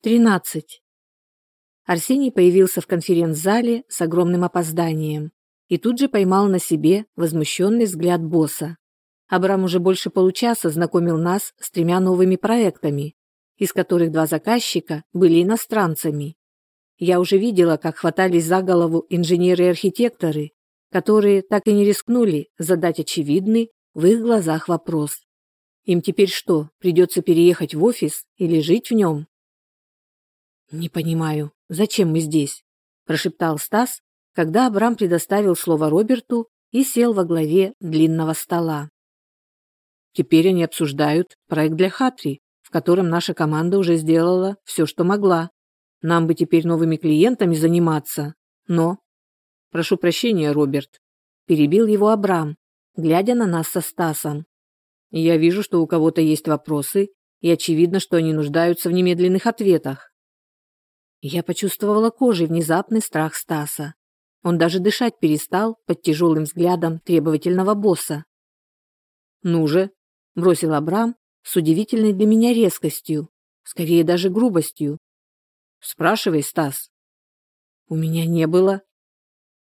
Тринадцать. Арсений появился в конференц-зале с огромным опозданием и тут же поймал на себе возмущенный взгляд босса. Абрам уже больше получаса знакомил нас с тремя новыми проектами, из которых два заказчика были иностранцами. Я уже видела, как хватались за голову инженеры и архитекторы, которые так и не рискнули задать очевидный в их глазах вопрос. Им теперь что, придется переехать в офис или жить в нем? «Не понимаю, зачем мы здесь?» – прошептал Стас, когда Абрам предоставил слово Роберту и сел во главе длинного стола. Теперь они обсуждают проект для Хатри, в котором наша команда уже сделала все, что могла. Нам бы теперь новыми клиентами заниматься. Но... Прошу прощения, Роберт. Перебил его Абрам, глядя на нас со Стасом. Я вижу, что у кого-то есть вопросы, и очевидно, что они нуждаются в немедленных ответах. Я почувствовала кожей внезапный страх Стаса. Он даже дышать перестал под тяжелым взглядом требовательного босса. «Ну же!» – бросил Абрам с удивительной для меня резкостью, скорее даже грубостью. «Спрашивай, Стас». «У меня не было».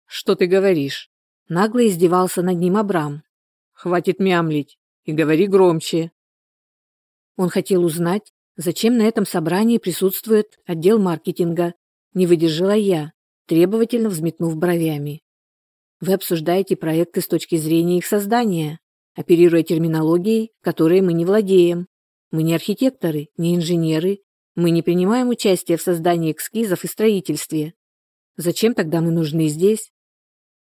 «Что ты говоришь?» – нагло издевался над ним Абрам. «Хватит мямлить и говори громче». Он хотел узнать, Зачем на этом собрании присутствует отдел маркетинга? Не выдержала я, требовательно взметнув бровями. Вы обсуждаете проекты с точки зрения их создания, оперируя терминологией, которой мы не владеем. Мы не архитекторы, не инженеры, мы не принимаем участие в создании эскизов и строительстве. Зачем тогда мы нужны здесь?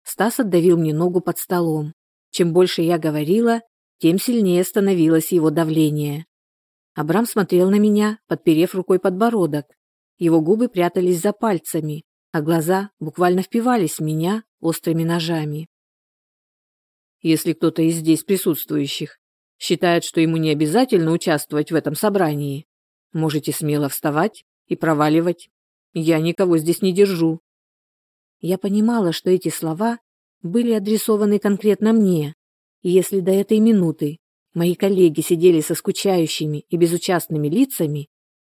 Стас отдавил мне ногу под столом. Чем больше я говорила, тем сильнее становилось его давление. Абрам смотрел на меня, подперев рукой подбородок. Его губы прятались за пальцами, а глаза буквально впивались в меня острыми ножами. Если кто-то из здесь присутствующих считает, что ему не обязательно участвовать в этом собрании, можете смело вставать и проваливать. Я никого здесь не держу. Я понимала, что эти слова были адресованы конкретно мне, и если до этой минуты мои коллеги сидели со скучающими и безучастными лицами,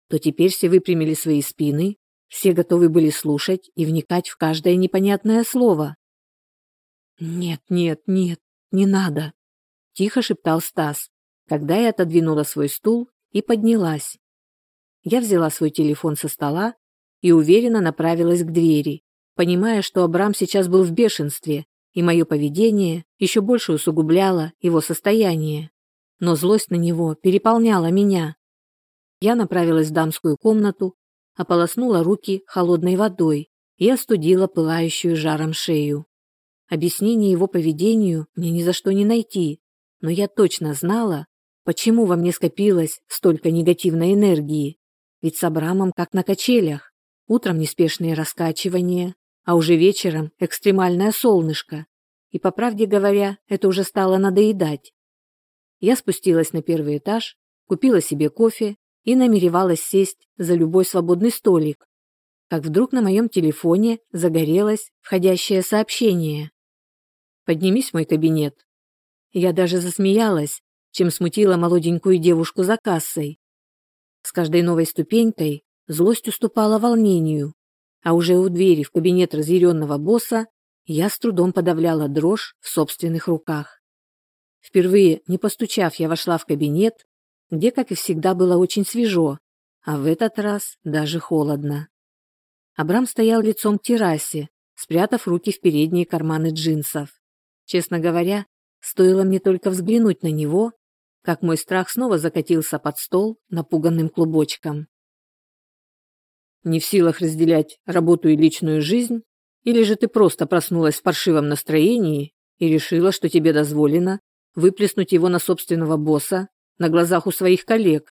то теперь все выпрямили свои спины, все готовы были слушать и вникать в каждое непонятное слово. «Нет, нет, нет, не надо», – тихо шептал Стас, когда я отодвинула свой стул и поднялась. Я взяла свой телефон со стола и уверенно направилась к двери, понимая, что Абрам сейчас был в бешенстве, и мое поведение еще больше усугубляло его состояние но злость на него переполняла меня. Я направилась в дамскую комнату, ополоснула руки холодной водой и остудила пылающую жаром шею. Объяснение его поведению мне ни за что не найти, но я точно знала, почему во мне скопилось столько негативной энергии. Ведь с Абрамом как на качелях. Утром неспешные раскачивания, а уже вечером экстремальное солнышко. И, по правде говоря, это уже стало надоедать. Я спустилась на первый этаж, купила себе кофе и намеревалась сесть за любой свободный столик. Как вдруг на моем телефоне загорелось входящее сообщение. «Поднимись в мой кабинет». Я даже засмеялась, чем смутила молоденькую девушку за кассой. С каждой новой ступенькой злость уступала волнению, а уже у двери в кабинет разъяренного босса я с трудом подавляла дрожь в собственных руках. Впервые, не постучав, я вошла в кабинет, где, как и всегда, было очень свежо, а в этот раз даже холодно. Абрам стоял лицом к террасе, спрятав руки в передние карманы джинсов. Честно говоря, стоило мне только взглянуть на него, как мой страх снова закатился под стол напуганным клубочком. Не в силах разделять работу и личную жизнь, или же ты просто проснулась в паршивом настроении и решила, что тебе дозволено выплеснуть его на собственного босса на глазах у своих коллег.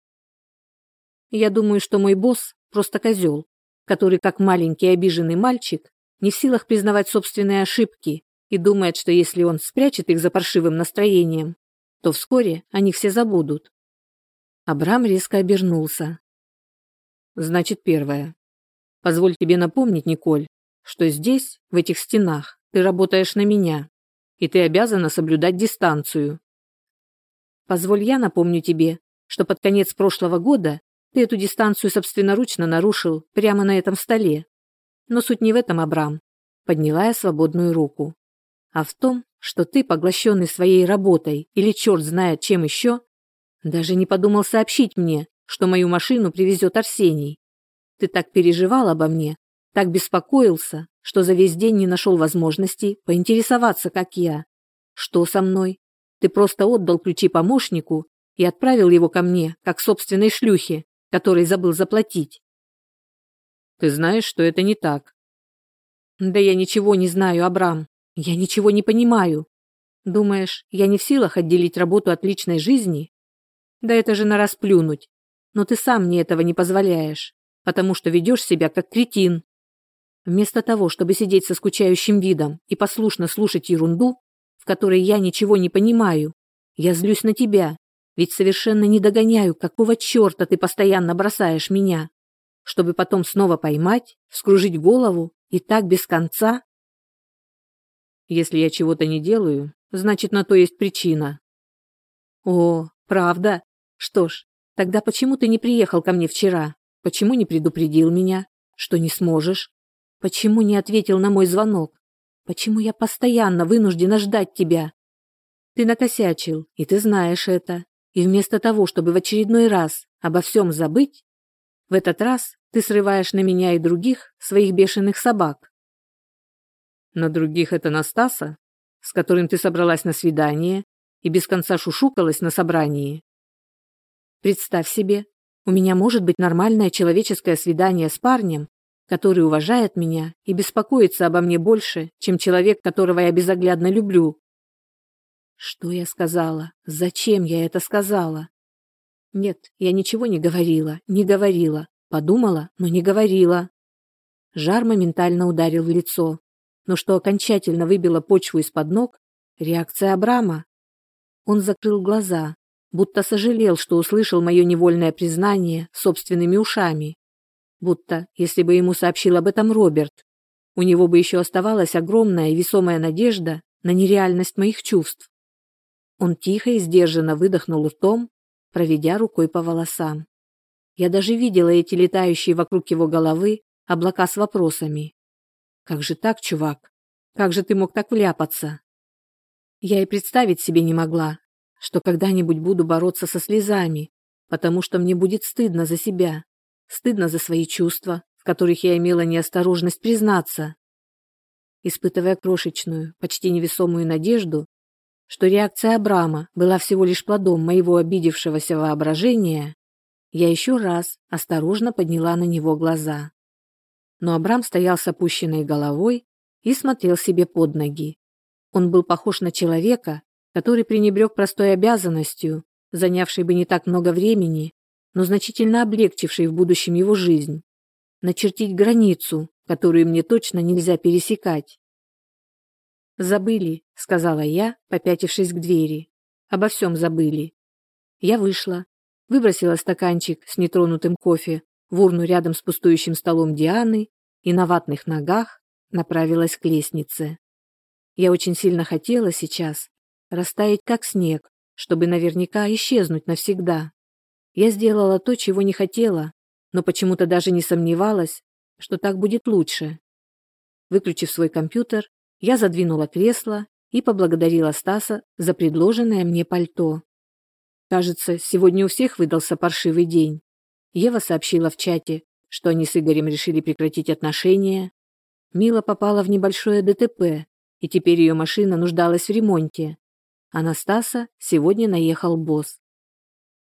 Я думаю, что мой босс просто козел, который, как маленький обиженный мальчик, не в силах признавать собственные ошибки и думает, что если он спрячет их за паршивым настроением, то вскоре они все забудут. Абрам резко обернулся. Значит, первое. Позволь тебе напомнить, Николь, что здесь, в этих стенах, ты работаешь на меня и ты обязана соблюдать дистанцию. Позволь я напомню тебе, что под конец прошлого года Ты эту дистанцию собственноручно нарушил прямо на этом столе. Но суть не в этом, Абрам. Подняла я свободную руку. А в том, что ты, поглощенный своей работой или черт знает чем еще, даже не подумал сообщить мне, что мою машину привезет Арсений. Ты так переживал обо мне, так беспокоился, что за весь день не нашел возможности поинтересоваться, как я. Что со мной? Ты просто отдал ключи помощнику и отправил его ко мне, как собственной шлюхе, которой забыл заплатить. Ты знаешь, что это не так. Да я ничего не знаю, Абрам. Я ничего не понимаю. Думаешь, я не в силах отделить работу от личной жизни? Да это же на расплюнуть. Но ты сам мне этого не позволяешь, потому что ведешь себя как кретин. Вместо того, чтобы сидеть со скучающим видом и послушно слушать ерунду, в которой я ничего не понимаю, я злюсь на тебя, ведь совершенно не догоняю, какого черта ты постоянно бросаешь меня, чтобы потом снова поймать, вскружить голову и так без конца. Если я чего-то не делаю, значит, на то есть причина. О, правда? Что ж, тогда почему ты не приехал ко мне вчера? Почему не предупредил меня, что не сможешь? Почему не ответил на мой звонок? Почему я постоянно вынуждена ждать тебя? Ты накосячил, и ты знаешь это. И вместо того, чтобы в очередной раз обо всем забыть, в этот раз ты срываешь на меня и других своих бешеных собак. На других это Настаса, с которым ты собралась на свидание и без конца шушукалась на собрании. Представь себе, у меня может быть нормальное человеческое свидание с парнем, который уважает меня и беспокоится обо мне больше, чем человек, которого я безоглядно люблю. Что я сказала? Зачем я это сказала? Нет, я ничего не говорила, не говорила. Подумала, но не говорила. Жар моментально ударил в лицо. Но что окончательно выбило почву из-под ног, реакция Абрама. Он закрыл глаза, будто сожалел, что услышал мое невольное признание собственными ушами. Будто, если бы ему сообщил об этом Роберт, у него бы еще оставалась огромная и весомая надежда на нереальность моих чувств. Он тихо и сдержанно выдохнул ртом, проведя рукой по волосам. Я даже видела эти летающие вокруг его головы облака с вопросами. «Как же так, чувак? Как же ты мог так вляпаться?» Я и представить себе не могла, что когда-нибудь буду бороться со слезами, потому что мне будет стыдно за себя, стыдно за свои чувства, в которых я имела неосторожность признаться. Испытывая крошечную, почти невесомую надежду, что реакция Абрама была всего лишь плодом моего обидевшегося воображения, я еще раз осторожно подняла на него глаза. Но Абрам стоял с опущенной головой и смотрел себе под ноги. Он был похож на человека, который пренебрег простой обязанностью, занявшей бы не так много времени, но значительно облегчившей в будущем его жизнь. Начертить границу, которую мне точно нельзя пересекать. «Забыли», — сказала я, попятившись к двери. «Обо всем забыли». Я вышла, выбросила стаканчик с нетронутым кофе в урну рядом с пустующим столом Дианы и на ватных ногах направилась к лестнице. Я очень сильно хотела сейчас растаять как снег, чтобы наверняка исчезнуть навсегда. Я сделала то, чего не хотела, но почему-то даже не сомневалась, что так будет лучше. Выключив свой компьютер, я задвинула кресло и поблагодарила Стаса за предложенное мне пальто. Кажется, сегодня у всех выдался паршивый день. Ева сообщила в чате, что они с Игорем решили прекратить отношения. Мила попала в небольшое ДТП, и теперь ее машина нуждалась в ремонте. А на Стаса сегодня наехал босс.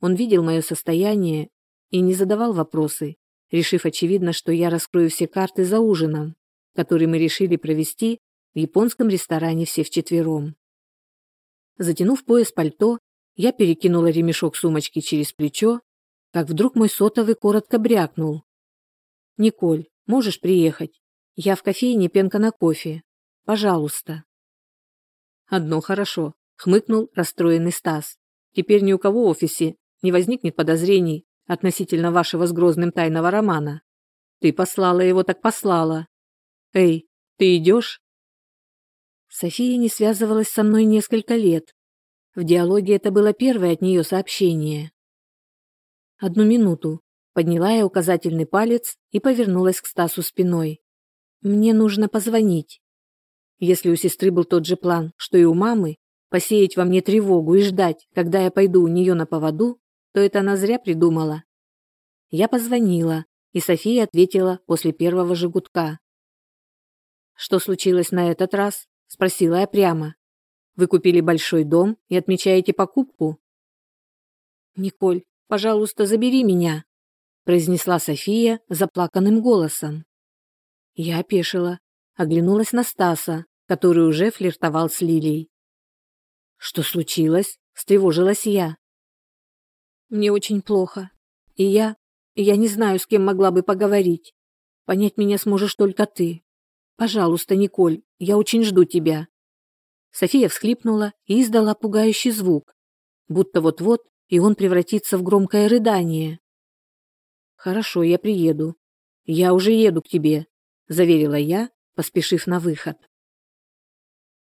Он видел мое состояние и не задавал вопросы, решив очевидно, что я раскрою все карты за ужином, который мы решили провести в японском ресторане все вчетвером. Затянув пояс пальто, я перекинула ремешок сумочки через плечо, как вдруг мой сотовый коротко брякнул. «Николь, можешь приехать? Я в кофейне пенка на кофе. Пожалуйста». «Одно хорошо», — хмыкнул расстроенный Стас. «Теперь ни у кого в офисе не возникнет подозрений относительно вашего с Грозным тайного романа. Ты послала его, так послала. Эй, ты идешь?» София не связывалась со мной несколько лет. В диалоге это было первое от нее сообщение. «Одну минуту. Подняла я указательный палец и повернулась к Стасу спиной. Мне нужно позвонить. Если у сестры был тот же план, что и у мамы, посеять во мне тревогу и ждать, когда я пойду у нее на поводу, то это она зря придумала. Я позвонила, и София ответила после первого же гудка. «Что случилось на этот раз?» – спросила я прямо. «Вы купили большой дом и отмечаете покупку?» «Николь, пожалуйста, забери меня», – произнесла София заплаканным голосом. Я опешила, оглянулась на Стаса, который уже флиртовал с Лилией. «Что случилось?» – встревожилась я. «Мне очень плохо, и я... я не знаю, с кем могла бы поговорить. Понять меня сможешь только ты. Пожалуйста, Николь, я очень жду тебя». София всхлипнула и издала пугающий звук, будто вот-вот и он превратится в громкое рыдание. «Хорошо, я приеду. Я уже еду к тебе», – заверила я, поспешив на выход.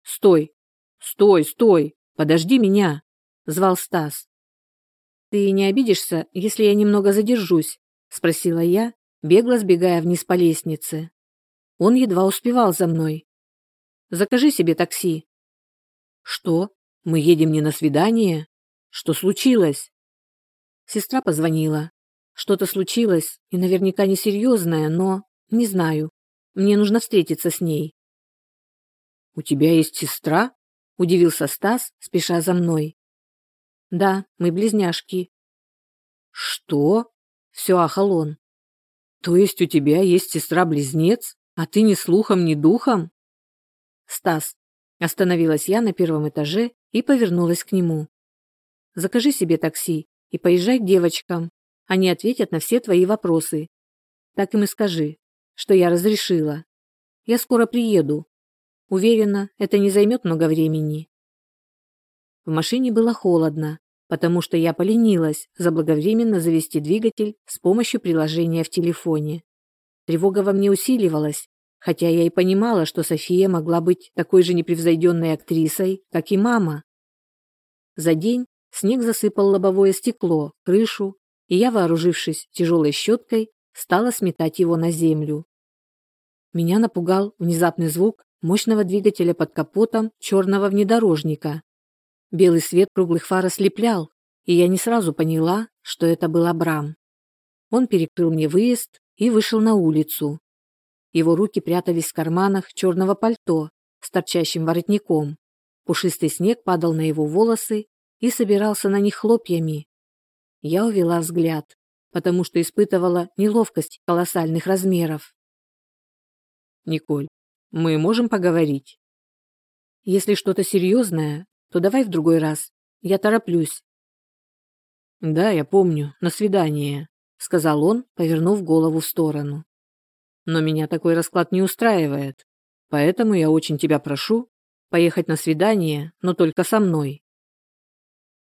«Стой! Стой, стой! Подожди меня!» – звал Стас. «Ты не обидишься, если я немного задержусь?» – спросила я, бегло сбегая вниз по лестнице. Он едва успевал за мной. «Закажи себе такси». «Что? Мы едем не на свидание? Что случилось?» Сестра позвонила. Что-то случилось, и наверняка несерьезное, но... Не знаю. Мне нужно встретиться с ней. «У тебя есть сестра?» – удивился Стас, спеша за мной. «Да, мы близняшки». «Что?» – все ахал он. «То есть у тебя есть сестра-близнец, а ты ни слухом, ни духом?» «Стас», – остановилась я на первом этаже и повернулась к нему. «Закажи себе такси и поезжай к девочкам. Они ответят на все твои вопросы. Так им и скажи, что я разрешила. Я скоро приеду. Уверена, это не займет много времени. В машине было холодно, потому что я поленилась заблаговременно завести двигатель с помощью приложения в телефоне. Тревога во мне усиливалась, хотя я и понимала, что София могла быть такой же непревзойденной актрисой, как и мама. За день снег засыпал лобовое стекло, крышу, и я, вооружившись тяжелой щеткой, стала сметать его на землю. Меня напугал внезапный звук мощного двигателя под капотом черного внедорожника. Белый свет круглых фар ослеплял, и я не сразу поняла, что это был Абрам. Он перекрыл мне выезд и вышел на улицу. Его руки прятались в карманах черного пальто с торчащим воротником. Пушистый снег падал на его волосы и собирался на них хлопьями. Я увела взгляд, потому что испытывала неловкость колоссальных размеров. Николь, мы можем поговорить? Если что-то серьезное, то давай в другой раз. Я тороплюсь. Да, я помню, на свидание, сказал он, повернув голову в сторону. Но меня такой расклад не устраивает. Поэтому я очень тебя прошу поехать на свидание, но только со мной.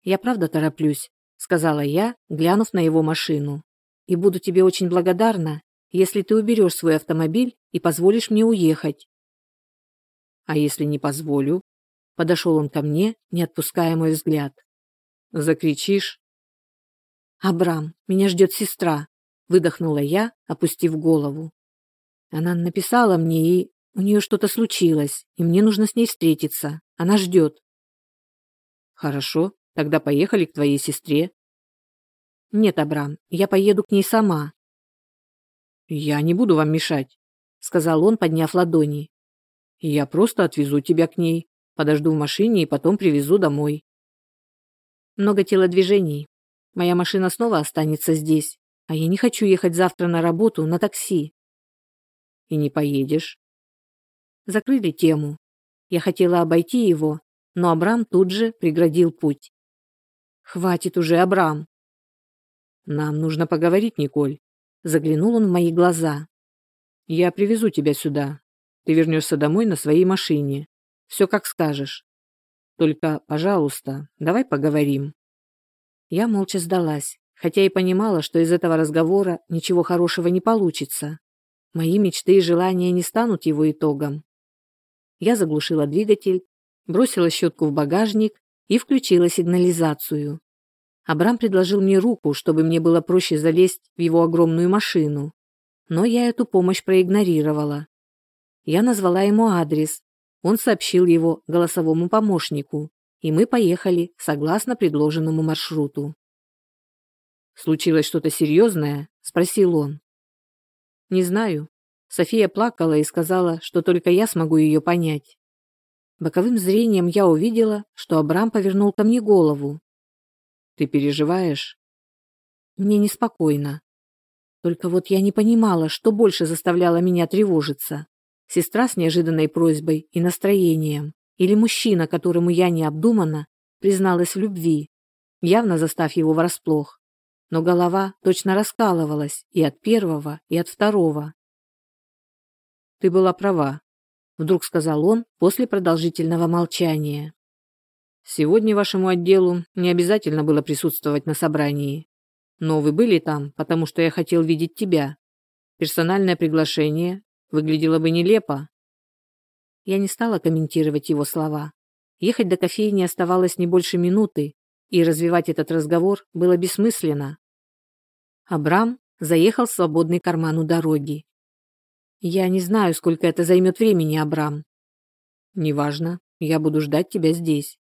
Я правда тороплюсь, сказала я, глянув на его машину. И буду тебе очень благодарна, если ты уберешь свой автомобиль и позволишь мне уехать. А если не позволю? Подошел он ко мне, не отпуская мой взгляд. Закричишь? Абрам, меня ждет сестра, выдохнула я, опустив голову. Она написала мне, и у нее что-то случилось, и мне нужно с ней встретиться. Она ждет. Хорошо, тогда поехали к твоей сестре. Нет, Абрам, я поеду к ней сама. «Я не буду вам мешать», — сказал он, подняв ладони. «Я просто отвезу тебя к ней, подожду в машине и потом привезу домой». Много телодвижений. Моя машина снова останется здесь, а я не хочу ехать завтра на работу на такси. И не поедешь. Закрыли тему. Я хотела обойти его, но Абрам тут же преградил путь. Хватит уже, Абрам. Нам нужно поговорить, Николь. Заглянул он в мои глаза. «Я привезу тебя сюда. Ты вернешься домой на своей машине. Все как скажешь. Только, пожалуйста, давай поговорим». Я молча сдалась, хотя и понимала, что из этого разговора ничего хорошего не получится. Мои мечты и желания не станут его итогом. Я заглушила двигатель, бросила щетку в багажник и включила сигнализацию. Абрам предложил мне руку, чтобы мне было проще залезть в его огромную машину. Но я эту помощь проигнорировала. Я назвала ему адрес. Он сообщил его голосовому помощнику, и мы поехали согласно предложенному маршруту. «Случилось что-то серьезное?» – спросил он. «Не знаю». София плакала и сказала, что только я смогу ее понять. Боковым зрением я увидела, что Абрам повернул ко мне голову. «Ты переживаешь?» «Мне неспокойно. Только вот я не понимала, что больше заставляло меня тревожиться. Сестра с неожиданной просьбой и настроением, или мужчина, которому я необдуманно призналась в любви, явно застав его врасплох но голова точно раскалывалась и от первого, и от второго. «Ты была права», — вдруг сказал он после продолжительного молчания. «Сегодня вашему отделу не обязательно было присутствовать на собрании. Но вы были там, потому что я хотел видеть тебя. Персональное приглашение выглядело бы нелепо». Я не стала комментировать его слова. Ехать до кофейни оставалось не больше минуты, и развивать этот разговор было бессмысленно. Абрам заехал в свободный карман у дороги. «Я не знаю, сколько это займет времени, Абрам». «Неважно, я буду ждать тебя здесь».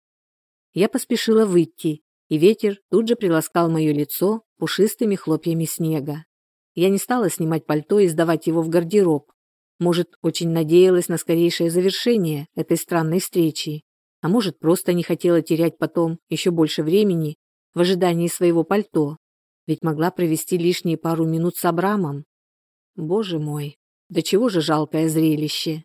Я поспешила выйти, и ветер тут же приласкал мое лицо пушистыми хлопьями снега. Я не стала снимать пальто и сдавать его в гардероб. Может, очень надеялась на скорейшее завершение этой странной встречи а может, просто не хотела терять потом еще больше времени в ожидании своего пальто, ведь могла провести лишние пару минут с Абрамом. Боже мой, до чего же жалкое зрелище.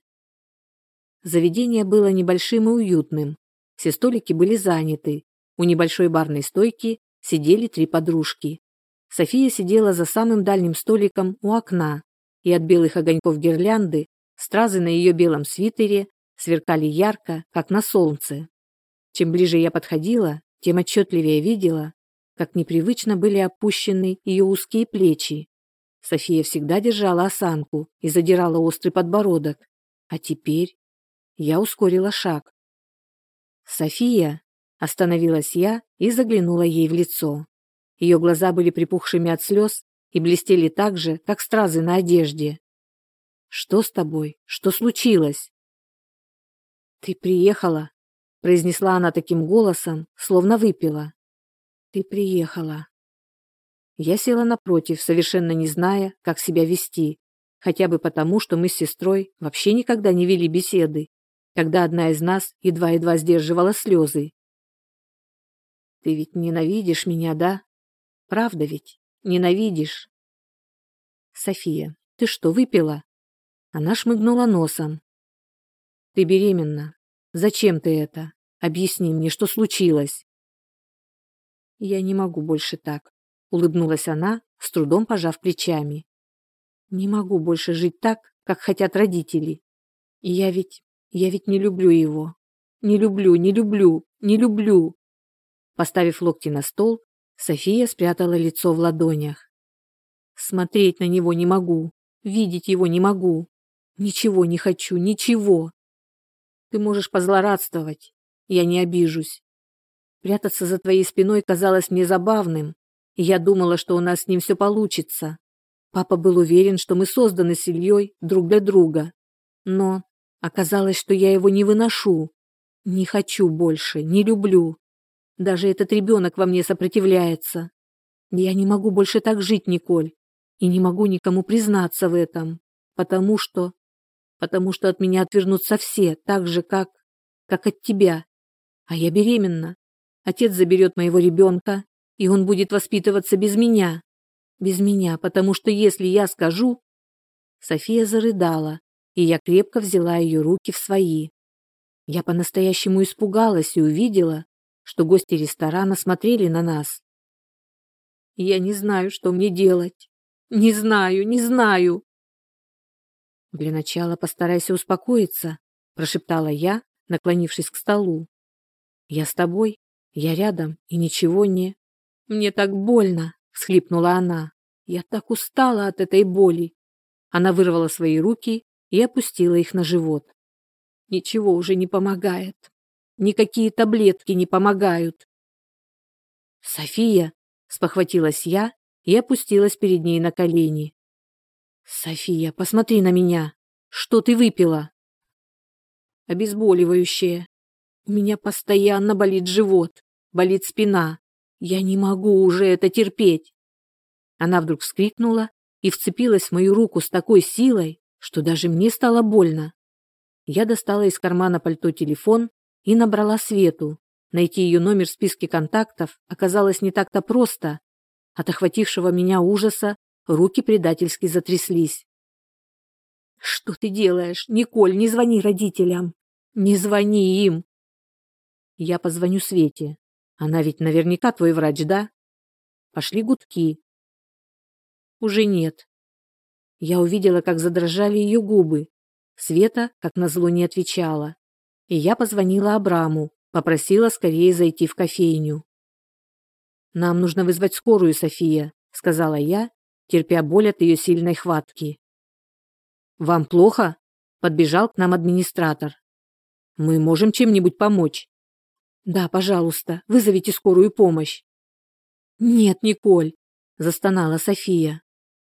Заведение было небольшим и уютным. Все столики были заняты. У небольшой барной стойки сидели три подружки. София сидела за самым дальним столиком у окна, и от белых огоньков гирлянды стразы на ее белом свитере сверкали ярко, как на солнце. Чем ближе я подходила, тем отчетливее видела, как непривычно были опущены ее узкие плечи. София всегда держала осанку и задирала острый подбородок. А теперь я ускорила шаг. «София!» – остановилась я и заглянула ей в лицо. Ее глаза были припухшими от слез и блестели так же, как стразы на одежде. «Что с тобой? Что случилось?» «Ты приехала», — произнесла она таким голосом, словно выпила. «Ты приехала». Я села напротив, совершенно не зная, как себя вести, хотя бы потому, что мы с сестрой вообще никогда не вели беседы, когда одна из нас едва-едва сдерживала слезы. «Ты ведь ненавидишь меня, да? Правда ведь? Ненавидишь?» «София, ты что, выпила?» Она шмыгнула носом, ты беременна. Зачем ты это? Объясни мне, что случилось. Я не могу больше так, улыбнулась она, с трудом пожав плечами. Не могу больше жить так, как хотят родители. И я ведь, я ведь не люблю его. Не люблю, не люблю, не люблю. Поставив локти на стол, София спрятала лицо в ладонях. Смотреть на него не могу, видеть его не могу. Ничего не хочу, ничего. Ты можешь позлорадствовать. Я не обижусь. Прятаться за твоей спиной казалось мне забавным, и я думала, что у нас с ним все получится. Папа был уверен, что мы созданы с Ильей друг для друга. Но оказалось, что я его не выношу. Не хочу больше, не люблю. Даже этот ребенок во мне сопротивляется. Я не могу больше так жить, Николь, и не могу никому признаться в этом, потому что потому что от меня отвернутся все, так же, как... как от тебя. А я беременна. Отец заберет моего ребенка, и он будет воспитываться без меня. Без меня, потому что если я скажу... София зарыдала, и я крепко взяла ее руки в свои. Я по-настоящему испугалась и увидела, что гости ресторана смотрели на нас. Я не знаю, что мне делать. Не знаю, не знаю. «Для начала постарайся успокоиться», – прошептала я, наклонившись к столу. «Я с тобой, я рядом, и ничего не...» «Мне так больно!» – всхлипнула она. «Я так устала от этой боли!» Она вырвала свои руки и опустила их на живот. «Ничего уже не помогает. Никакие таблетки не помогают. «София!» – спохватилась я и опустилась перед ней на колени. «София, посмотри на меня! Что ты выпила?» «Обезболивающее. У меня постоянно болит живот, болит спина. Я не могу уже это терпеть!» Она вдруг вскрикнула и вцепилась в мою руку с такой силой, что даже мне стало больно. Я достала из кармана пальто телефон и набрала Свету. Найти ее номер в списке контактов оказалось не так-то просто. От охватившего меня ужаса руки предательски затряслись. «Что ты делаешь? Николь, не звони родителям! Не звони им!» «Я позвоню Свете. Она ведь наверняка твой врач, да?» Пошли гудки. «Уже нет». Я увидела, как задрожали ее губы. Света, как назло, не отвечала. И я позвонила Абраму, попросила скорее зайти в кофейню. «Нам нужно вызвать скорую, София», — сказала я, терпя боль от ее сильной хватки. «Вам плохо?» — подбежал к нам администратор. «Мы можем чем-нибудь помочь?» «Да, пожалуйста, вызовите скорую помощь». «Нет, Николь», — застонала София.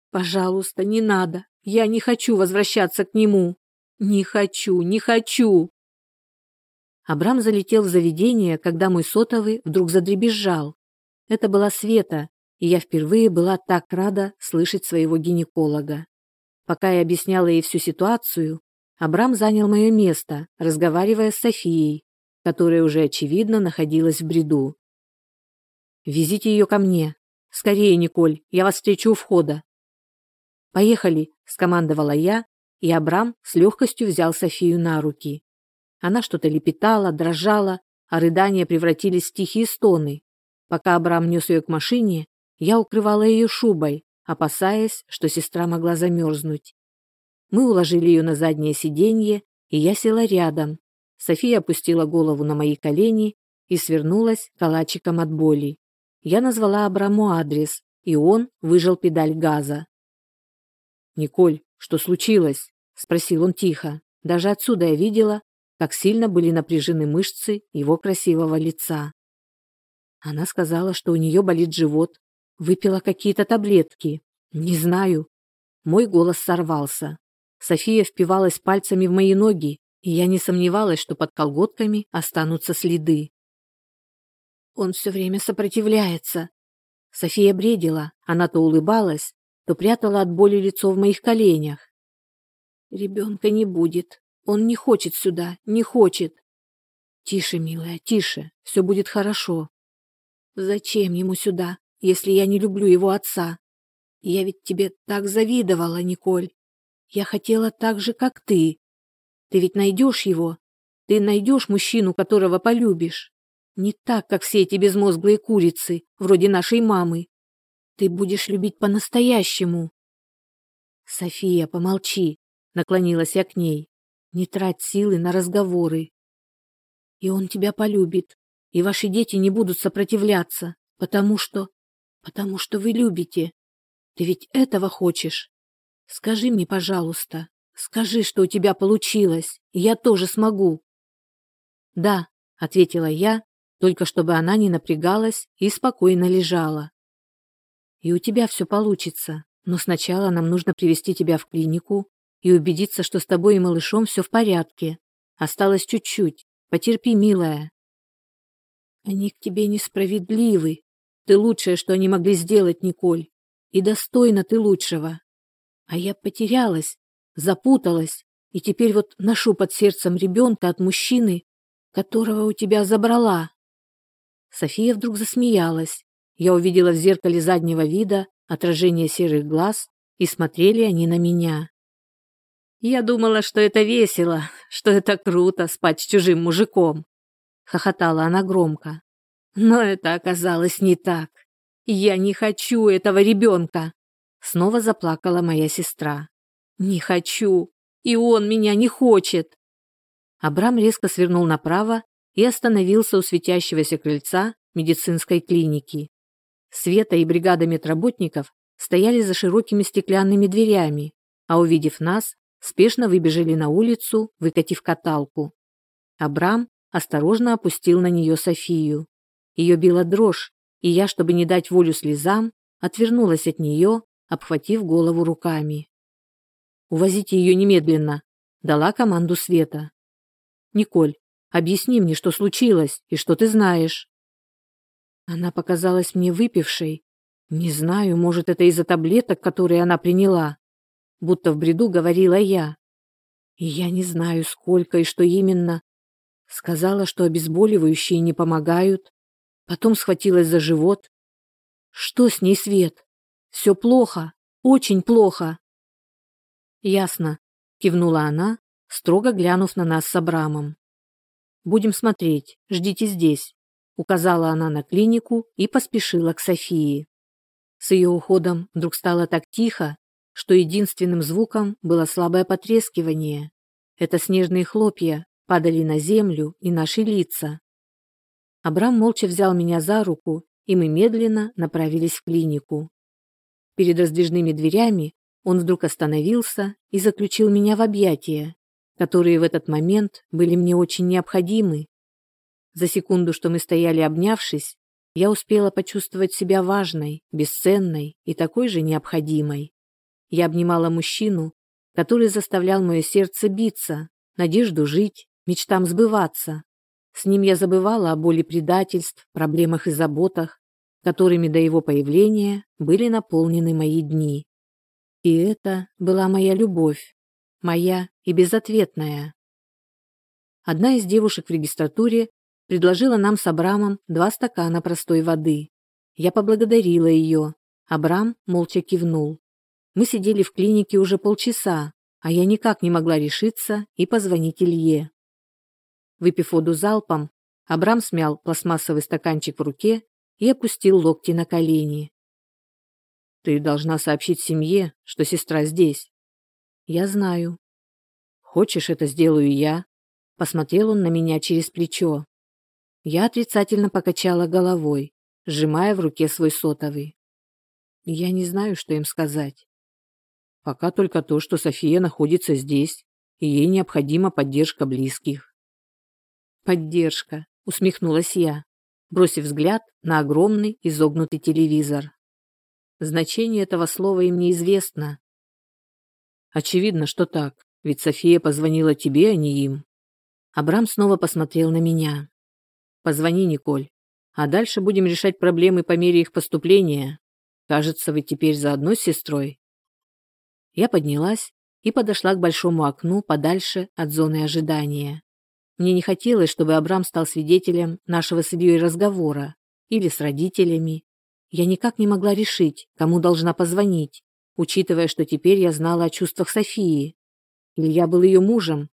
«Пожалуйста, не надо. Я не хочу возвращаться к нему. Не хочу, не хочу». Абрам залетел в заведение, когда мой сотовый вдруг задребезжал. Это была Света, и я впервые была так рада слышать своего гинеколога. Пока я объясняла ей всю ситуацию, Абрам занял мое место, разговаривая с Софией, которая уже, очевидно, находилась в бреду. «Везите ее ко мне. Скорее, Николь, я вас встречу у входа». «Поехали», – скомандовала я, и Абрам с легкостью взял Софию на руки. Она что-то лепетала, дрожала, а рыдания превратились в тихие стоны. Пока Абрам нес ее к машине, я укрывала ее шубой, опасаясь, что сестра могла замерзнуть. Мы уложили ее на заднее сиденье, и я села рядом. София опустила голову на мои колени и свернулась калачиком от боли. Я назвала Абраму адрес, и он выжал педаль газа. «Николь, что случилось?» – спросил он тихо. Даже отсюда я видела, как сильно были напряжены мышцы его красивого лица. Она сказала, что у нее болит живот, выпила какие-то таблетки. Не знаю. Мой голос сорвался. София впивалась пальцами в мои ноги, и я не сомневалась, что под колготками останутся следы. Он все время сопротивляется. София бредила, она то улыбалась, то прятала от боли лицо в моих коленях. Ребенка не будет. Он не хочет сюда, не хочет. Тише, милая, тише, все будет хорошо. Зачем ему сюда, если я не люблю его отца? Я ведь тебе так завидовала, Николь. Я хотела так же, как ты. Ты ведь найдешь его. Ты найдешь мужчину, которого полюбишь. Не так, как все эти безмозглые курицы, вроде нашей мамы. Ты будешь любить по-настоящему. София, помолчи, наклонилась я к ней. Не трать силы на разговоры. И он тебя полюбит, и ваши дети не будут сопротивляться, потому что... потому что вы любите. Ты ведь этого хочешь? Скажи мне, пожалуйста, скажи, что у тебя получилось, и я тоже смогу. Да, ответила я, только чтобы она не напрягалась и спокойно лежала. И у тебя все получится, но сначала нам нужно привести тебя в клинику, и убедиться, что с тобой и малышом все в порядке. Осталось чуть-чуть. Потерпи, милая. Они к тебе несправедливы. Ты лучшее, что они могли сделать, Николь. И достойна ты лучшего. А я потерялась, запуталась, и теперь вот ношу под сердцем ребенка от мужчины, которого у тебя забрала. София вдруг засмеялась. Я увидела в зеркале заднего вида отражение серых глаз, и смотрели они на меня. Я думала, что это весело, что это круто спать с чужим мужиком. Хохотала она громко. Но это оказалось не так. Я не хочу этого ребенка. Снова заплакала моя сестра. Не хочу. И он меня не хочет. Абрам резко свернул направо и остановился у светящегося крыльца медицинской клиники. Света и бригада медработников стояли за широкими стеклянными дверями, а увидев нас, спешно выбежали на улицу, выкатив каталку. Абрам осторожно опустил на нее Софию. Ее била дрожь, и я, чтобы не дать волю слезам, отвернулась от нее, обхватив голову руками. «Увозите ее немедленно», — дала команду Света. «Николь, объясни мне, что случилось и что ты знаешь». Она показалась мне выпившей. Не знаю, может, это из-за таблеток, которые она приняла. Будто в бреду говорила я. И я не знаю, сколько и что именно. Сказала, что обезболивающие не помогают. Потом схватилась за живот. Что с ней, Свет? Все плохо, очень плохо. Ясно, кивнула она, строго глянув на нас с Абрамом. Будем смотреть, ждите здесь, указала она на клинику и поспешила к Софии. С ее уходом вдруг стало так тихо, что единственным звуком было слабое потрескивание. Это снежные хлопья падали на землю и наши лица. Абрам молча взял меня за руку, и мы медленно направились в клинику. Перед раздвижными дверями он вдруг остановился и заключил меня в объятия, которые в этот момент были мне очень необходимы. За секунду, что мы стояли обнявшись, я успела почувствовать себя важной, бесценной и такой же необходимой. Я обнимала мужчину, который заставлял мое сердце биться, надежду жить, мечтам сбываться. С ним я забывала о боли предательств, проблемах и заботах, которыми до его появления были наполнены мои дни. И это была моя любовь, моя и безответная. Одна из девушек в регистратуре предложила нам с Абрамом два стакана простой воды. Я поблагодарила ее. Абрам молча кивнул. Мы сидели в клинике уже полчаса, а я никак не могла решиться и позвонить Илье. Выпив воду залпом, Абрам смял пластмассовый стаканчик в руке и опустил локти на колени. «Ты должна сообщить семье, что сестра здесь». «Я знаю». «Хочешь, это сделаю я?» Посмотрел он на меня через плечо. Я отрицательно покачала головой, сжимая в руке свой сотовый. Я не знаю, что им сказать. Пока только то, что София находится здесь, и ей необходима поддержка близких. Поддержка, усмехнулась я, бросив взгляд на огромный изогнутый телевизор. Значение этого слова им неизвестно. Очевидно, что так, ведь София позвонила тебе, а не им. Абрам снова посмотрел на меня. Позвони, Николь, а дальше будем решать проблемы по мере их поступления. Кажется, вы теперь заодно с сестрой. Я поднялась и подошла к большому окну подальше от зоны ожидания. Мне не хотелось, чтобы Абрам стал свидетелем нашего с Ильей разговора или с родителями. Я никак не могла решить, кому должна позвонить, учитывая, что теперь я знала о чувствах Софии. Илья был ее мужем,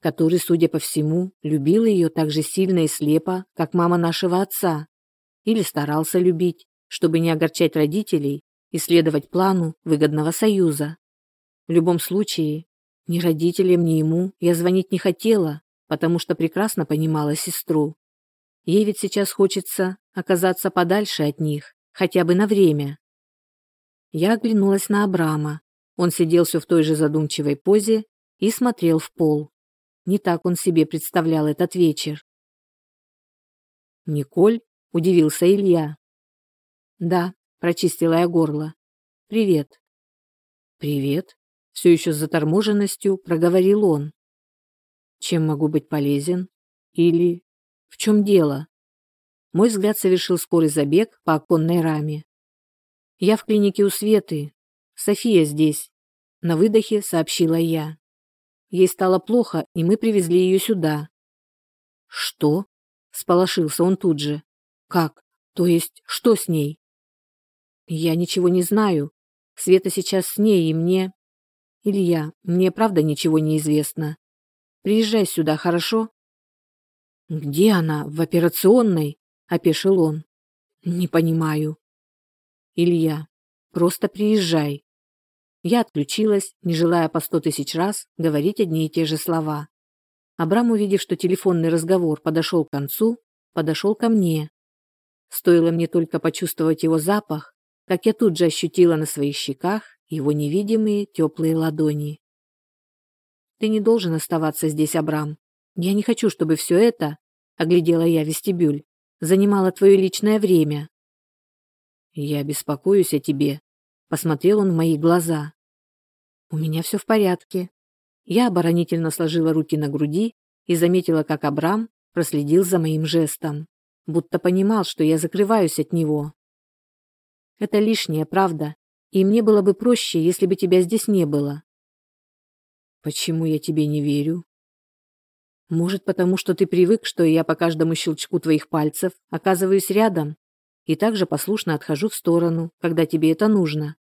который, судя по всему, любил ее так же сильно и слепо, как мама нашего отца, или старался любить, чтобы не огорчать родителей и следовать плану выгодного союза. В любом случае, ни родителям, ни ему я звонить не хотела, потому что прекрасно понимала сестру. Ей ведь сейчас хочется оказаться подальше от них, хотя бы на время. Я оглянулась на Абрама. Он сидел все в той же задумчивой позе и смотрел в пол. Не так он себе представлял этот вечер. «Николь?» – удивился Илья. «Да», – прочистила я горло. «Привет». «Привет», все еще с заторможенностью проговорил он. Чем могу быть полезен? Или в чем дело? Мой взгляд совершил скорый забег по оконной раме. Я в клинике у Светы. София здесь. На выдохе сообщила я. Ей стало плохо, и мы привезли ее сюда. Что? Сполошился он тут же. Как? То есть, что с ней? Я ничего не знаю. Света сейчас с ней, и мне... Илья, мне правда ничего не известно. Приезжай сюда, хорошо? Где она? В операционной? Опешил он. Не понимаю. Илья, просто приезжай. Я отключилась, не желая по сто тысяч раз говорить одни и те же слова. Абрам, увидев, что телефонный разговор подошел к концу, подошел ко мне. Стоило мне только почувствовать его запах, как я тут же ощутила на своих щеках его невидимые теплые ладони. «Ты не должен оставаться здесь, Абрам. Я не хочу, чтобы все это, — оглядела я вестибюль, — занимало твое личное время. Я беспокоюсь о тебе. Посмотрел он в мои глаза. У меня все в порядке. Я оборонительно сложила руки на груди и заметила, как Абрам проследил за моим жестом, будто понимал, что я закрываюсь от него. Это лишняя правда, и мне было бы проще, если бы тебя здесь не было. Почему я тебе не верю? Может, потому что ты привык, что я по каждому щелчку твоих пальцев оказываюсь рядом и также послушно отхожу в сторону, когда тебе это нужно.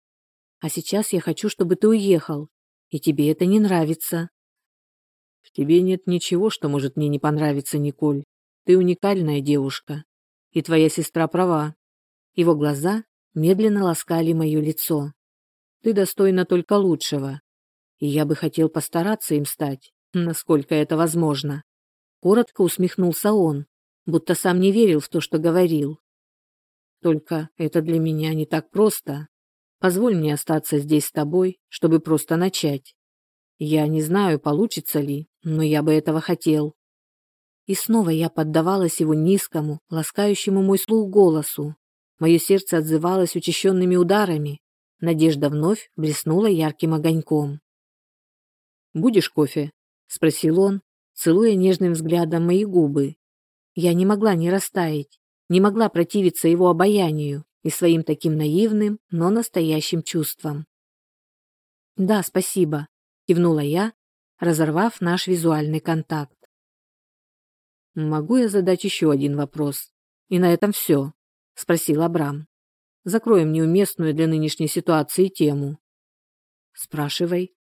А сейчас я хочу, чтобы ты уехал, и тебе это не нравится. В тебе нет ничего, что может мне не понравиться, Николь. Ты уникальная девушка, и твоя сестра права. Его глаза медленно ласкали мое лицо. Ты достойна только лучшего, и я бы хотел постараться им стать, насколько это возможно. Коротко усмехнулся он, будто сам не верил в то, что говорил. Только это для меня не так просто. Позволь мне остаться здесь с тобой, чтобы просто начать. Я не знаю, получится ли, но я бы этого хотел. И снова я поддавалась его низкому, ласкающему мой слух голосу. Мое сердце отзывалось учащенными ударами. Надежда вновь блеснула ярким огоньком. «Будешь кофе?» – спросил он, целуя нежным взглядом мои губы. Я не могла не растаять, не могла противиться его обаянию и своим таким наивным, но настоящим чувствам. «Да, спасибо», – кивнула я, разорвав наш визуальный контакт. «Могу я задать еще один вопрос? И на этом все?» – спросил Абрам. «Закроем неуместную для нынешней ситуации тему». «Спрашивай».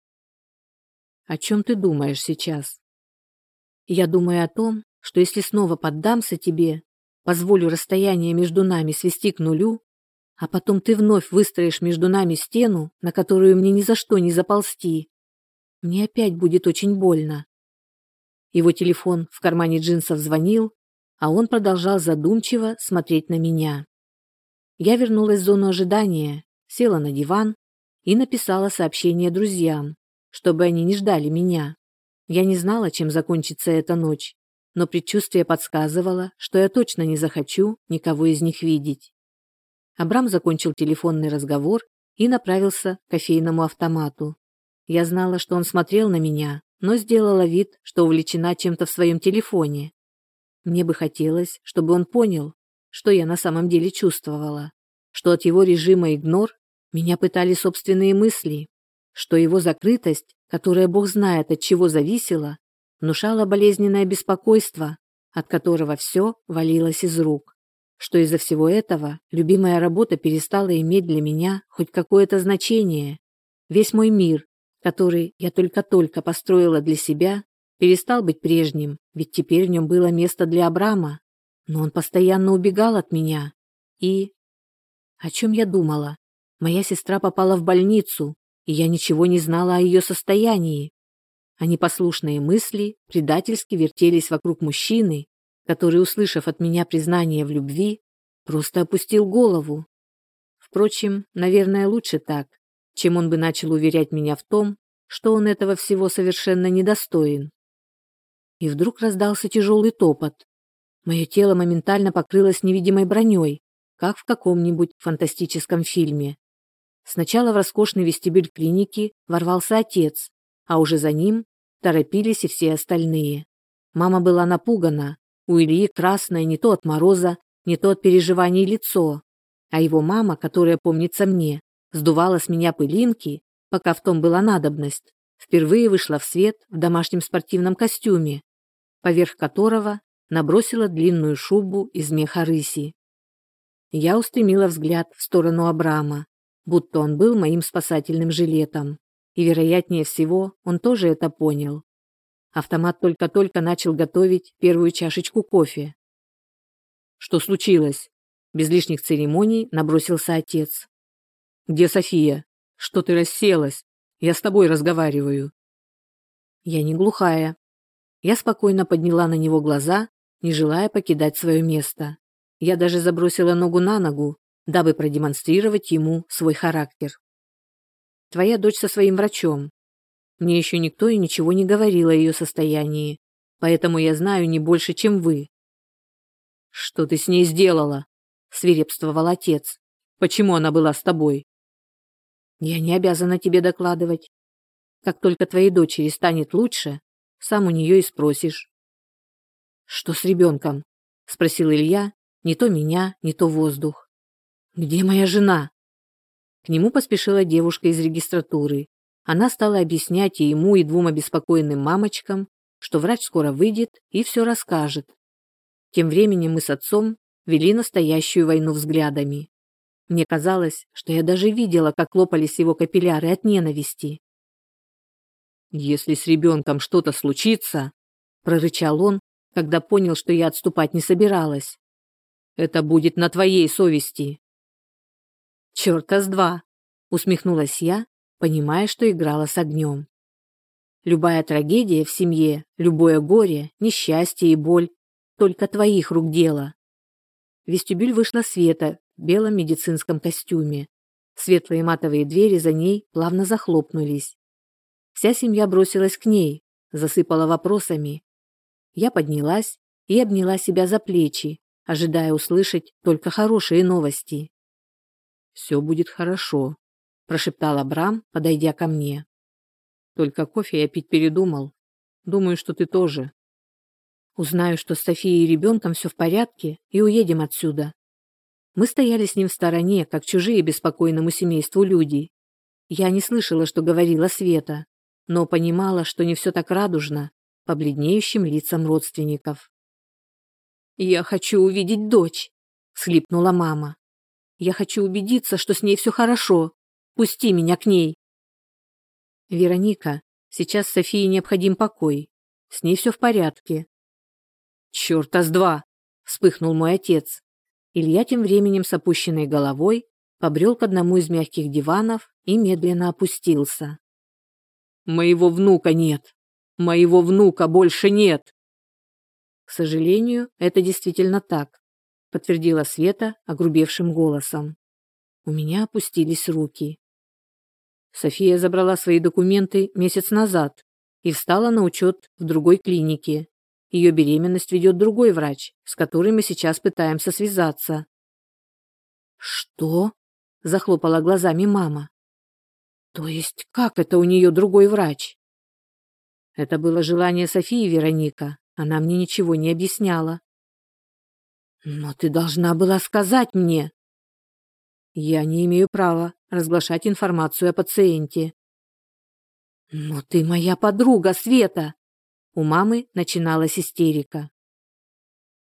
«О чем ты думаешь сейчас?» «Я думаю о том, что если снова поддамся тебе, позволю расстояние между нами свести к нулю, а потом ты вновь выстроишь между нами стену, на которую мне ни за что не заползти, мне опять будет очень больно». Его телефон в кармане джинсов звонил, а он продолжал задумчиво смотреть на меня. Я вернулась в зону ожидания, села на диван и написала сообщение друзьям, чтобы они не ждали меня. Я не знала, чем закончится эта ночь, но предчувствие подсказывало, что я точно не захочу никого из них видеть. Абрам закончил телефонный разговор и направился к кофейному автомату. Я знала, что он смотрел на меня, но сделала вид, что увлечена чем-то в своем телефоне. Мне бы хотелось, чтобы он понял, что я на самом деле чувствовала, что от его режима игнор меня пытали собственные мысли, что его закрытость, которая бог знает от чего зависела, внушала болезненное беспокойство, от которого все валилось из рук, что из-за всего этого любимая работа перестала иметь для меня хоть какое-то значение. Весь мой мир, который я только-только построила для себя, перестал быть прежним, ведь теперь в нем было место для Абрама, но он постоянно убегал от меня. И... О чем я думала? Моя сестра попала в больницу, и я ничего не знала о ее состоянии. А непослушные мысли предательски вертелись вокруг мужчины, который, услышав от меня признание в любви, просто опустил голову. Впрочем, наверное, лучше так, чем он бы начал уверять меня в том, что он этого всего совершенно недостоин и вдруг раздался тяжелый топот. Мое тело моментально покрылось невидимой броней, как в каком-нибудь фантастическом фильме. Сначала в роскошный вестибюль клиники ворвался отец, а уже за ним торопились и все остальные. Мама была напугана, у Ильи красное не то от мороза, не то от переживаний лицо, а его мама, которая помнится мне, сдувала с меня пылинки, пока в том была надобность, впервые вышла в свет в домашнем спортивном костюме, поверх которого набросила длинную шубу из меха рыси. Я устремила взгляд в сторону Абрама, будто он был моим спасательным жилетом, и, вероятнее всего, он тоже это понял. Автомат только-только начал готовить первую чашечку кофе. «Что случилось?» Без лишних церемоний набросился отец. «Где София? Что ты расселась? Я с тобой разговариваю». «Я не глухая», я спокойно подняла на него глаза, не желая покидать свое место. Я даже забросила ногу на ногу, дабы продемонстрировать ему свой характер. Твоя дочь со своим врачом. Мне еще никто и ничего не говорил о ее состоянии, поэтому я знаю не больше, чем вы. Что ты с ней сделала? свирепствовал отец. Почему она была с тобой? Я не обязана тебе докладывать. Как только твоей дочери станет лучше, сам у нее и спросишь. Что с ребенком? Спросил Илья, не то меня, не то воздух. Где моя жена? К нему поспешила девушка из регистратуры. Она стала объяснять и ему, и двум обеспокоенным мамочкам, что врач скоро выйдет и все расскажет. Тем временем мы с отцом вели настоящую войну взглядами. Мне казалось, что я даже видела, как лопались его капилляры от ненависти. «Если с ребенком что-то случится», — прорычал он, когда понял, что я отступать не собиралась, — «это будет на твоей совести». «Черта с два», — усмехнулась я, понимая, что играла с огнем. Любая трагедия в семье, любое горе, несчастье и боль — только твоих рук дело. В вестибюль вышла Света в белом медицинском костюме. Светлые матовые двери за ней плавно захлопнулись. Вся семья бросилась к ней, засыпала вопросами. Я поднялась и обняла себя за плечи, ожидая услышать только хорошие новости. «Все будет хорошо», – прошептал Абрам, подойдя ко мне. «Только кофе я пить передумал. Думаю, что ты тоже». Узнаю, что с Софией и ребенком все в порядке, и уедем отсюда. Мы стояли с ним в стороне, как чужие беспокойному семейству люди. Я не слышала, что говорила Света, но понимала, что не все так радужно по бледнеющим лицам родственников. «Я хочу увидеть дочь», — схлипнула мама. «Я хочу убедиться, что с ней все хорошо. Пусти меня к ней». «Вероника, сейчас Софии необходим покой. С ней все в порядке». «Черта с два!» — вспыхнул мой отец. Илья тем временем с опущенной головой побрел к одному из мягких диванов и медленно опустился. Моего внука нет. Моего внука больше нет. К сожалению, это действительно так, подтвердила Света огрубевшим голосом. У меня опустились руки. София забрала свои документы месяц назад и встала на учет в другой клинике. Ее беременность ведет другой врач, с которым мы сейчас пытаемся связаться. «Что?» – захлопала глазами мама. То есть как это у нее другой врач? Это было желание Софии Вероника. Она мне ничего не объясняла. Но ты должна была сказать мне. Я не имею права разглашать информацию о пациенте. Но ты моя подруга, Света. У мамы начиналась истерика.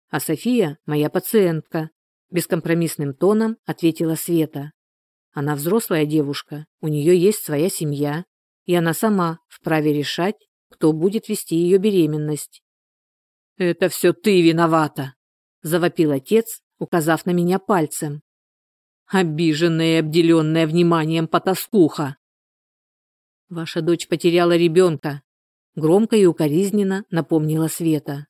А София моя пациентка, бескомпромиссным тоном ответила Света. Она взрослая девушка, у нее есть своя семья, и она сама вправе решать, кто будет вести ее беременность. «Это все ты виновата!» – завопил отец, указав на меня пальцем. «Обиженная и обделенная вниманием потаскуха!» «Ваша дочь потеряла ребенка», – громко и укоризненно напомнила Света.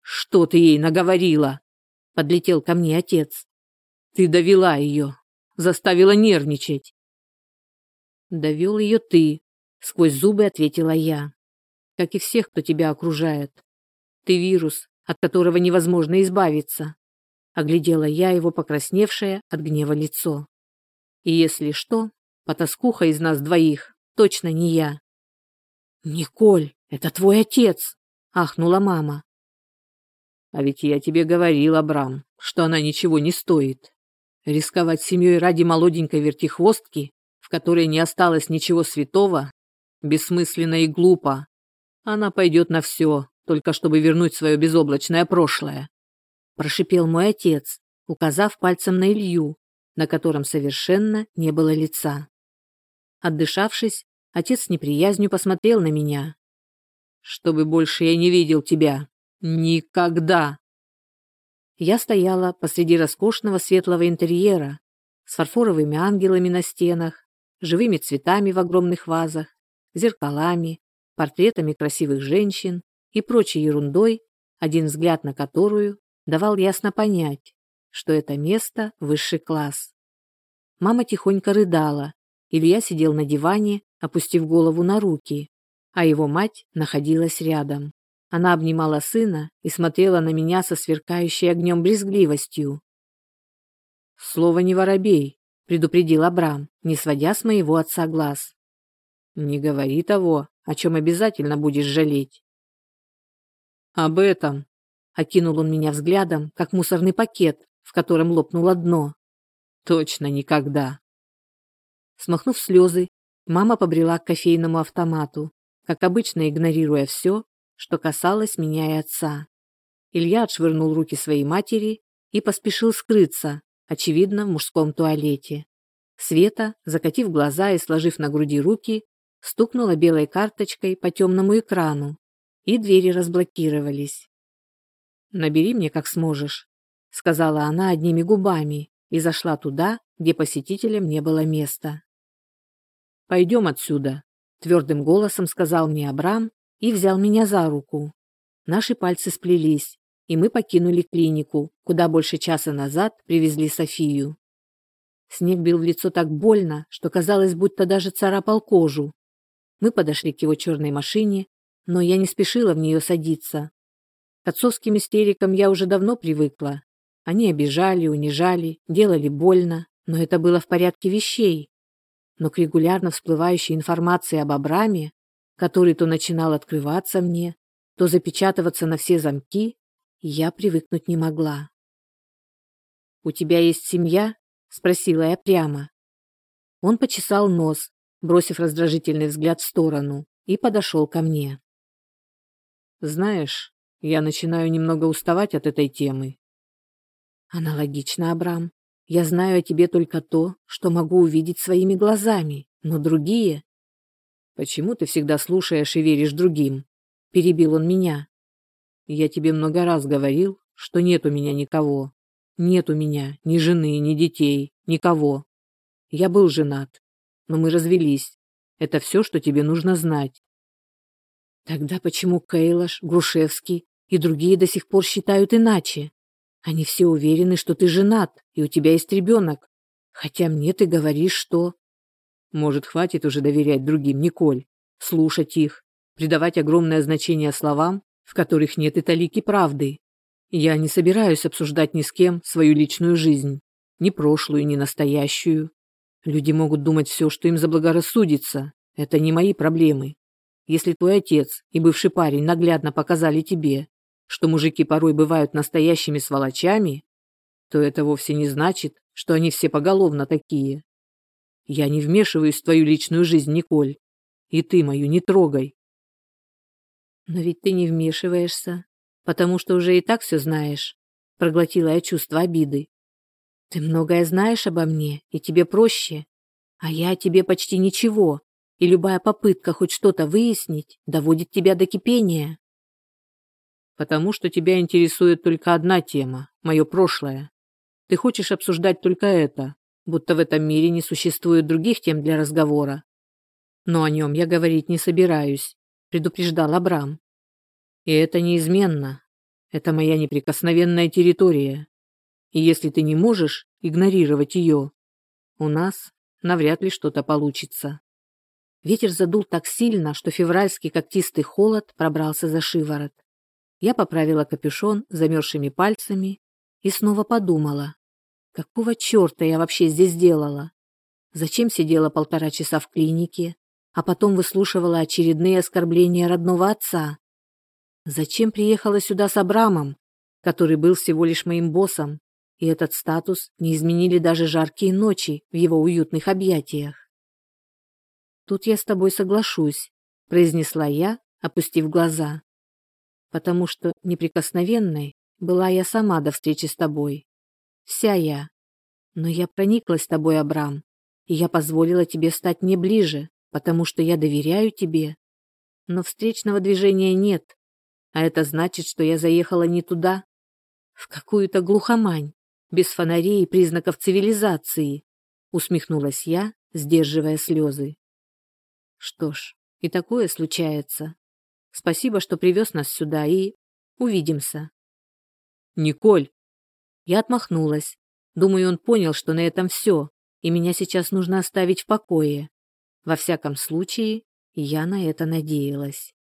«Что ты ей наговорила?» – подлетел ко мне отец. «Ты довела ее, заставила нервничать. Довел ее ты, сквозь зубы ответила я. Как и всех, кто тебя окружает. Ты вирус, от которого невозможно избавиться. Оглядела я его покрасневшее от гнева лицо. И если что, потаскуха из нас двоих точно не я. Николь, это твой отец, ахнула мама. А ведь я тебе говорил, Абрам, что она ничего не стоит. Рисковать семьей ради молоденькой вертихвостки, в которой не осталось ничего святого, бессмысленно и глупо. Она пойдет на все, только чтобы вернуть свое безоблачное прошлое. Прошипел мой отец, указав пальцем на Илью, на котором совершенно не было лица. Отдышавшись, отец с неприязнью посмотрел на меня. «Чтобы больше я не видел тебя. Никогда!» Я стояла посреди роскошного светлого интерьера с фарфоровыми ангелами на стенах, живыми цветами в огромных вазах, зеркалами, портретами красивых женщин и прочей ерундой, один взгляд на которую давал ясно понять, что это место высший класс. Мама тихонько рыдала, Илья сидел на диване, опустив голову на руки, а его мать находилась рядом. Она обнимала сына и смотрела на меня со сверкающей огнем брезгливостью. Слово не воробей, предупредил Абрам, не сводя с моего отца глаз. Не говори того, о чем обязательно будешь жалеть. Об этом, окинул он меня взглядом, как мусорный пакет, в котором лопнуло дно. Точно никогда. Смахнув слезы, мама побрела к кофейному автомату, как обычно игнорируя все, что касалось меня и отца. Илья отшвырнул руки своей матери и поспешил скрыться, очевидно, в мужском туалете. Света, закатив глаза и сложив на груди руки, стукнула белой карточкой по темному экрану, и двери разблокировались. «Набери мне как сможешь», — сказала она одними губами и зашла туда, где посетителям не было места. «Пойдем отсюда», — твердым голосом сказал мне Абрам и взял меня за руку. Наши пальцы сплелись, и мы покинули клинику, куда больше часа назад привезли Софию. Снег бил в лицо так больно, что казалось, будто даже царапал кожу. Мы подошли к его черной машине, но я не спешила в нее садиться. К отцовским истерикам я уже давно привыкла. Они обижали, унижали, делали больно, но это было в порядке вещей. Но к регулярно всплывающей информации об Абраме, который то начинал открываться мне, то запечатываться на все замки, я привыкнуть не могла. «У тебя есть семья?» – спросила я прямо. Он почесал нос, бросив раздражительный взгляд в сторону, и подошел ко мне. «Знаешь, я начинаю немного уставать от этой темы». «Аналогично, Абрам. Я знаю о тебе только то, что могу увидеть своими глазами, но другие...» «Почему ты всегда слушаешь и веришь другим?» – перебил он меня. Я тебе много раз говорил, что нет у меня никого. Нет у меня ни жены, ни детей, никого. Я был женат, но мы развелись. Это все, что тебе нужно знать. Тогда почему Кейлаш, Грушевский и другие до сих пор считают иначе? Они все уверены, что ты женат, и у тебя есть ребенок. Хотя мне ты говоришь, что... Может, хватит уже доверять другим, Николь, слушать их, придавать огромное значение словам, в которых нет и талики правды. Я не собираюсь обсуждать ни с кем свою личную жизнь, ни прошлую, ни настоящую. Люди могут думать все, что им заблагорассудится. Это не мои проблемы. Если твой отец и бывший парень наглядно показали тебе, что мужики порой бывают настоящими сволочами, то это вовсе не значит, что они все поголовно такие. Я не вмешиваюсь в твою личную жизнь, Николь. И ты мою не трогай. Но ведь ты не вмешиваешься, потому что уже и так все знаешь. Проглотила я чувство обиды. Ты многое знаешь обо мне, и тебе проще. А я о тебе почти ничего, и любая попытка хоть что-то выяснить доводит тебя до кипения. Потому что тебя интересует только одна тема – мое прошлое. Ты хочешь обсуждать только это, будто в этом мире не существует других тем для разговора. Но о нем я говорить не собираюсь предупреждал Абрам. И это неизменно. Это моя неприкосновенная территория. И если ты не можешь игнорировать ее, у нас навряд ли что-то получится. Ветер задул так сильно, что февральский когтистый холод пробрался за шиворот. Я поправила капюшон замерзшими пальцами и снова подумала, какого черта я вообще здесь делала? Зачем сидела полтора часа в клинике? а потом выслушивала очередные оскорбления родного отца. Зачем приехала сюда с Абрамом, который был всего лишь моим боссом, и этот статус не изменили даже жаркие ночи в его уютных объятиях? «Тут я с тобой соглашусь», — произнесла я, опустив глаза. «Потому что неприкосновенной была я сама до встречи с тобой. Вся я. Но я прониклась тобой, Абрам, и я позволила тебе стать мне ближе, потому что я доверяю тебе. Но встречного движения нет, а это значит, что я заехала не туда, в какую-то глухомань, без фонарей и признаков цивилизации, усмехнулась я, сдерживая слезы. Что ж, и такое случается. Спасибо, что привез нас сюда, и увидимся. Николь! Я отмахнулась. Думаю, он понял, что на этом все, и меня сейчас нужно оставить в покое. Во всяком случае, я на это надеялась.